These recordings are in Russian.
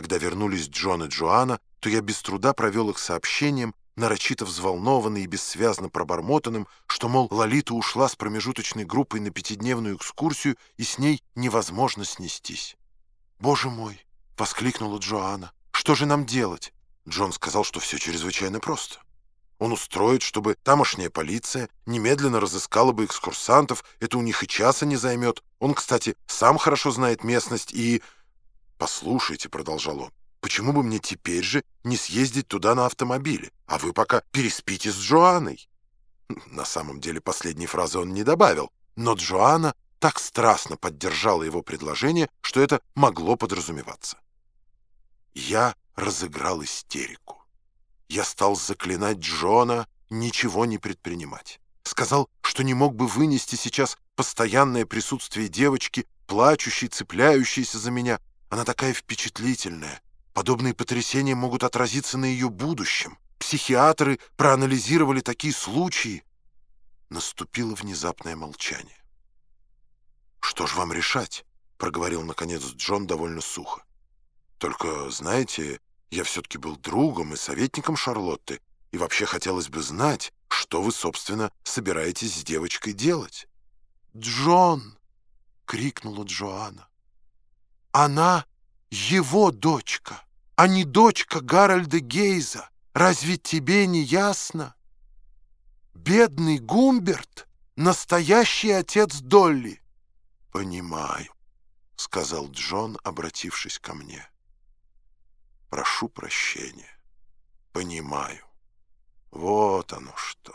Когда вернулись Джон и Джоанна, то я без труда провел их сообщением, нарочито взволнованный и бессвязно пробормотанным, что, мол, Лолита ушла с промежуточной группой на пятидневную экскурсию, и с ней невозможно снестись. «Боже мой!» — воскликнула Джоанна. «Что же нам делать?» Джон сказал, что все чрезвычайно просто. Он устроит, чтобы тамошняя полиция немедленно разыскала бы экскурсантов, это у них и часа не займет. Он, кстати, сам хорошо знает местность и... «Послушайте», — продолжал он, — «почему бы мне теперь же не съездить туда на автомобиле, а вы пока переспите с Джоанной?» На самом деле последней фразы он не добавил, но Джоанна так страстно поддержала его предложение, что это могло подразумеваться. Я разыграл истерику. Я стал заклинать Джона ничего не предпринимать. Сказал, что не мог бы вынести сейчас постоянное присутствие девочки, плачущей, цепляющейся за меня. Она такая впечатлительная. Подобные потрясения могут отразиться на ее будущем. Психиатры проанализировали такие случаи. Наступило внезапное молчание. «Что ж вам решать?» — проговорил, наконец, Джон довольно сухо. «Только, знаете, я все-таки был другом и советником Шарлотты, и вообще хотелось бы знать, что вы, собственно, собираетесь с девочкой делать. «Джон!» — крикнула Джоанна. «Она его дочка, а не дочка Гарольда Гейза. Разве тебе не ясно? Бедный Гумберт — настоящий отец Долли». «Понимаю», — сказал Джон, обратившись ко мне. Прошу прощения. Понимаю. Вот оно что.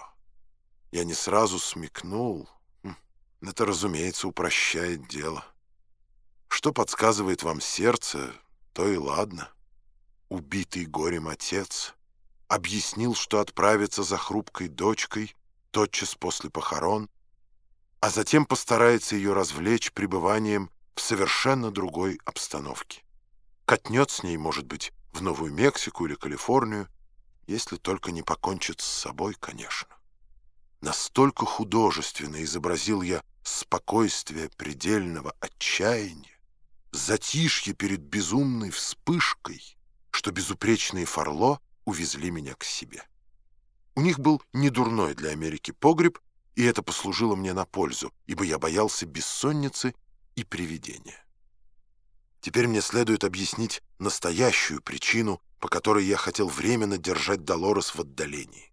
Я не сразу смекнул. Хм, это, разумеется, упрощает дело. Что подсказывает вам сердце, то и ладно. Убитый горем отец объяснил, что отправится за хрупкой дочкой тотчас после похорон, а затем постарается ее развлечь пребыванием в совершенно другой обстановке. Катнет с ней, может быть, в Новую Мексику или Калифорнию, если только не покончит с собой, конечно. Настолько художественно изобразил я спокойствие предельного отчаяния, затишье перед безумной вспышкой, что безупречные Фарло увезли меня к себе. У них был недурной для Америки погреб, и это послужило мне на пользу, ибо я боялся бессонницы и привидения. Теперь мне следует объяснить настоящую причину, по которой я хотел временно держать Долорес в отдалении.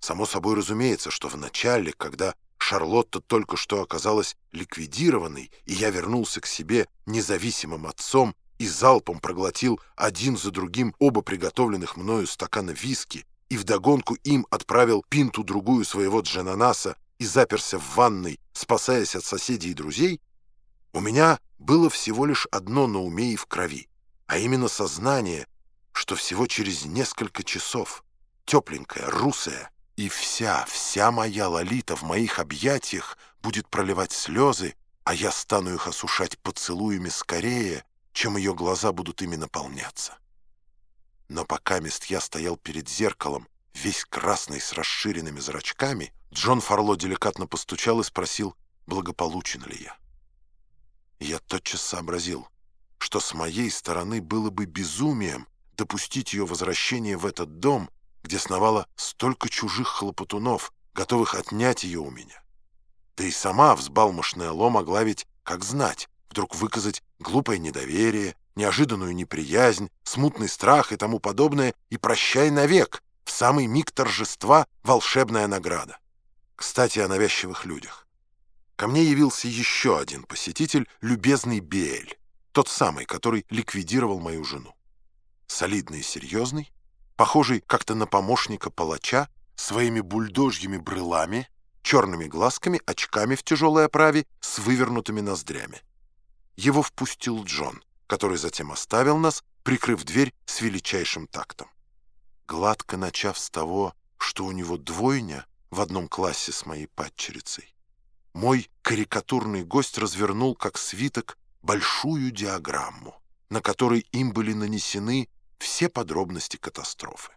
Само собой разумеется, что в начале, когда Шарлотта только что оказалась ликвидированной, и я вернулся к себе независимым отцом и залпом проглотил один за другим оба приготовленных мною стакана виски и вдогонку им отправил пинту-другую своего джананаса и заперся в ванной, спасаясь от соседей и друзей, у меня было всего лишь одно на уме и в крови, а именно сознание, что всего через несколько часов, тепленькая, русая, и вся, вся моя Лолита в моих объятиях будет проливать слезы, а я стану их осушать поцелуями скорее, чем ее глаза будут ими наполняться. Но пока мест я стоял перед зеркалом, весь красный с расширенными зрачками, Джон Фарло деликатно постучал и спросил, благополучен ли я. Я тотчас сообразил, что с моей стороны было бы безумием допустить ее возвращение в этот дом, где сновало столько чужих хлопотунов, готовых отнять ее у меня. Да и сама взбалмошная Ло могла ведь, как знать, вдруг выказать глупое недоверие, неожиданную неприязнь, смутный страх и тому подобное, и прощай навек, в самый миг торжества волшебная награда. Кстати, о навязчивых людях. Ко мне явился еще один посетитель, любезный Биэль, тот самый, который ликвидировал мою жену. Солидный и серьезный, похожий как-то на помощника палача, своими бульдожьими брылами, черными глазками, очками в тяжелой оправе, с вывернутыми ноздрями. Его впустил Джон, который затем оставил нас, прикрыв дверь с величайшим тактом. Гладко начав с того, что у него двойня в одном классе с моей падчерицей, мой карикатурный гость развернул, как свиток, большую диаграмму, на которой им были нанесены все подробности катастрофы.